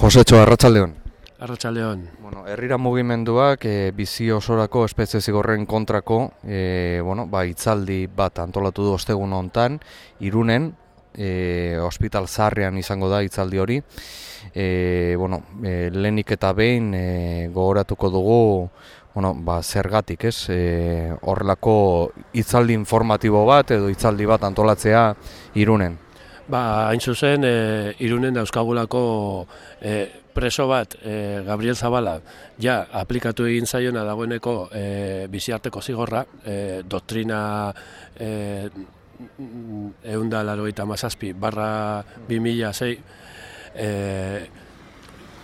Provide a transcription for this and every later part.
Josetxo, arratsaldeon. Arratsaldeon. Bueno, herrira mugimenduak e, bizi osorako espezie zigorren kontrako e, bueno, ba, itzaldi bat antolatu du ostegun hontan irunen, e, hospital zarrean izango da itzaldi hori. E, bueno, e, lehenik eta behin e, gogoratuko dugu bueno, ba, zergatik, ez? E, horrelako itzaldi informatibo bat edo itzaldi bat antolatzea irunen. Ba, hain zuzen, e, irunen dauzkagulako e, preso bat, e, Gabriel Zabala, ja, aplikatu egin zaiona dagoeneko e, biziarteko zigorra, e, doktrina e, eunda laroita mazazpi, barra 2006, e,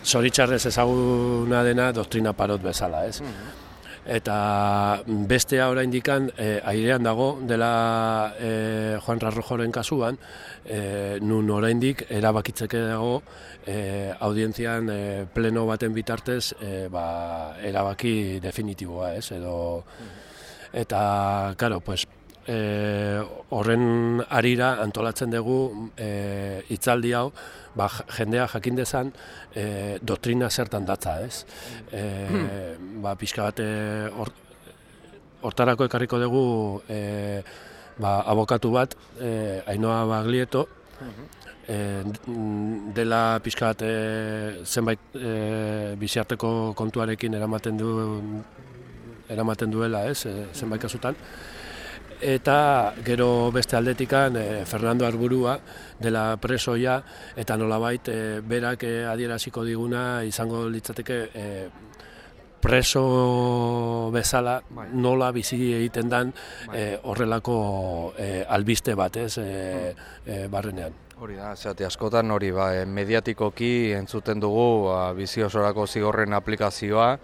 zoritxarrez ezaguna dena doktrina parot bezala, ez? Mm eta bestea oraindikan e, airean dago dela e, Juan Rarrojoren kasuan e, nun oraindik erabakitzeke dago e, audientzian e, pleno baten bitartez e, ba, erabaki definitiboa ez? Edo eta claro pues e, horren arira antolatzen dugu e, hitzaldi hau ba, jendea jakin dezan e, doktrina zertan datza, ez? E, ba, pixka bat or, hortarako ekarriko dugu e, ba, abokatu bat, e, Ainoa Baglieto, e, dela pixka bat e, zenbait e, biziarteko kontuarekin eramaten du eramaten duela, ez, e, zenbait kasutan eta gero beste aldetikan e, Fernando Arburua dela presoia eta nolabait e, berak e, adieraziko diguna izango litzateke e, preso bezala bai. nola bizi egiten dan bai. horrelako e, albiste bat ez e, e, barrenean. Hori da, zehati askotan hori ba, mediatikoki entzuten dugu ba, bizi osorako zigorren aplikazioa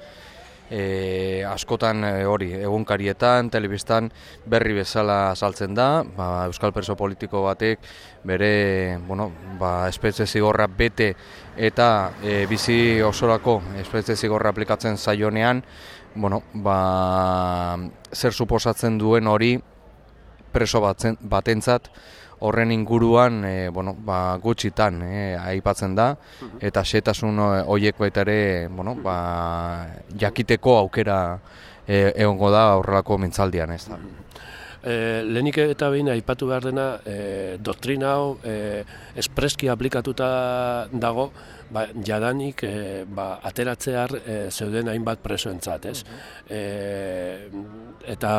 e, askotan e, hori egunkarietan, telebistan berri bezala saltzen da, ba, Euskal Preso politiko batek bere bueno, ba, espetze zigorra bete eta e, bizi osorako espetze zigorra aplikatzen zaionean, bueno, ba, zer suposatzen duen hori preso batzen, batentzat, horren inguruan e, bueno, ba, gutxitan e, aipatzen da mhm. eta xetasun horiek baita ere bueno, ba, jakiteko aukera e, egongo da horrelako mintzaldian ez da. E, lehenik eta behin aipatu behar dena e, doktrina hau e, espreski aplikatuta dago ba, jadanik e, ba, ateratzear e, zeuden hainbat presoentzat, ez? E, eta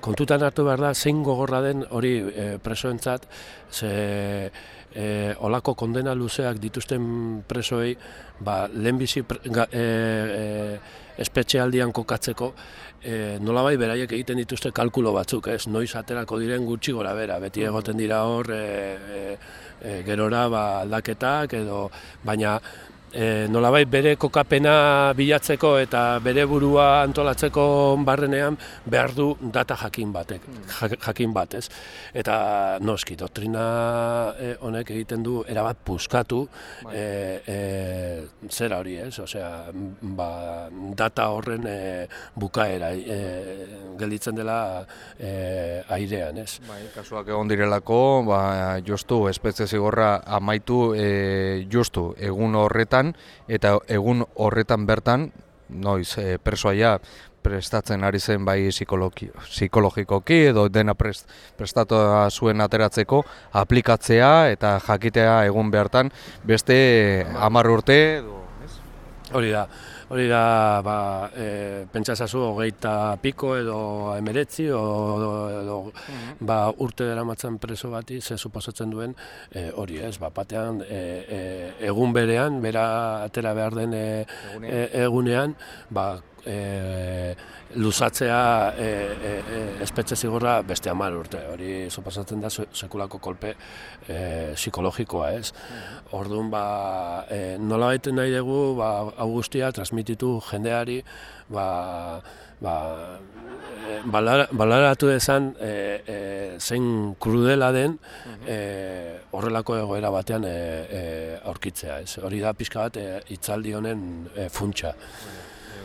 kontutan hartu behar da, zein gogorra den hori e, presoentzat, ze e, olako kondena luzeak dituzten presoei, ba, lehenbizi e, e, espetxealdian kokatzeko, e, nolabai beraiek egiten dituzte kalkulo batzuk, ez, noiz aterako diren gutxi gora bera, beti egoten dira hor, e, e, gerora ba, aldaketak, edo, baina e, nolabait bere kokapena bilatzeko eta bere burua antolatzeko barrenean behar du data jakin batek, jakin bat, ez? Eta noski, doktrina e, honek egiten du erabat puskatu e, e, zera hori, ez? Osea, ba, data horren e, bukaera e, gelditzen dela e, airean, ez? Bai, kasuak egon direlako, ba, justu, espetze zigorra amaitu e, justu, egun horretan eta egun horretan bertan noiz e, persoaia prestatzen ari zen bai psikologi, psikologikoki edo dena prest, prestatu zuen ateratzeko aplikatzea eta jakitea egun bertan beste hamar urte edo Hori da, hori da, ba, e, pentsa ezazu, hogeita piko edo emeretzi, o, edo, mhm. ba, urte dara matzen preso bati, ze suposatzen duen, e, hori ez, ba, batean, e, e, egun berean, bera atera behar den e, egunean, ba, e, luzatzea e, e, e, espetxe zigorra beste amar urte. Hori suposatzen da sekulako kolpe e, psikologikoa ez. Orduan ba, e, nola nahi dugu ba, augustia transmititu jendeari ba, ba, e, balaratu dezan e, e, zein krudela den e, horrelako egoera batean e, e, aurkitzea. Ez. Hori da pixka bat e, itzaldi honen e, funtsa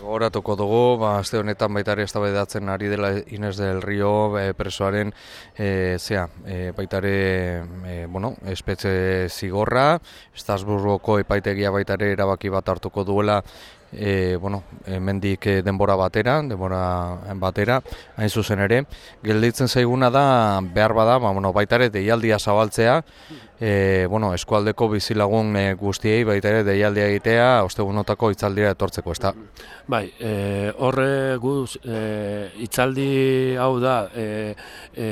Gogoratuko dugu, ba, azte honetan baita ere eztabaidatzen ari dela Inez del Rio e, presoaren e, zea, e, baita ere e, bueno, espetze zigorra, Estrasburgoko epaitegia baita ere erabaki bat hartuko duela e, bueno, mendik denbora batera, denbora batera, hain zuzen ere. Gelditzen zaiguna da, behar bada, ba, bueno, baita ere deialdia zabaltzea, e, bueno, eskualdeko bizilagun e, guztiei baita ere deialdia egitea, ostegunotako itzaldira etortzeko, ez? Bai, e, horre guz, e, itzaldi hau da, e, e,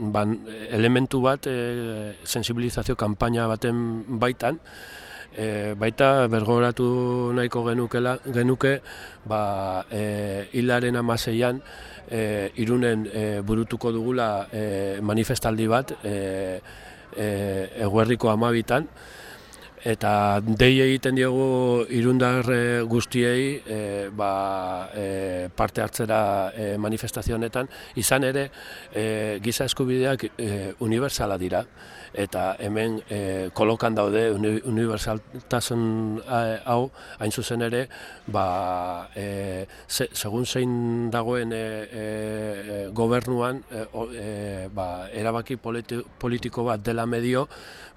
ban, elementu bat, e, sensibilizazio kanpaina baten baitan, e, baita bergoratu nahiko genukela, genuke ba, e, hilaren amaseian e, irunen e, burutuko dugula e, manifestaldi bat e, e, eguerriko amabitan eta dei egiten diogu irundar guztiei e, ba, e, parte hartzera e, manifestazionetan izan ere e, giza eskubideak e, universala dira. Eta hemen e, kolokan daude universaltasun hau. Hain zuzen ere ba, e, segun zein dagoen e, e, gobernuan e, ba, erabaki politiko bat dela medio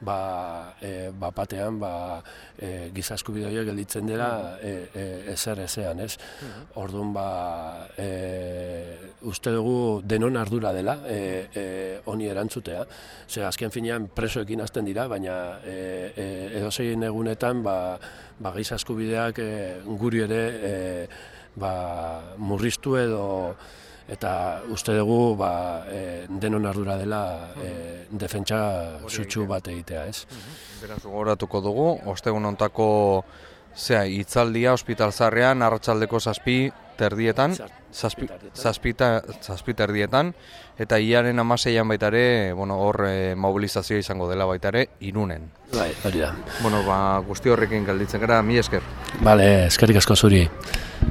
ba, e, ba, batean ba, e, gizasku bideoia gelditzen dela e, e, ezer ezean ez mhm. orduan ba, e, uste dugu denon ardura dela e, e, honi erantzutea ze azken finean presoekin hasten dira, baina e, e, edozein egunetan ba, ba giza eskubideak e, guri ere e, ba, murriztu edo eta uste dugu ba, e, denon ardura dela e, defentsa sutsu bat egitea, ez? Beraz, gogoratuko dugu, ostegun ontako zea, itzaldia ospitalzarrean, arratsaldeko zazpi, terdietan, zazpi, zazpi, terdietan, eta iaren amaseian baita ere, bueno, hor e, mobilizazioa izango dela baita ere, irunen. Bai, hori da. Bueno, ba, guzti horrekin galditzen gara, mi esker. Bale, eskerik asko zuri.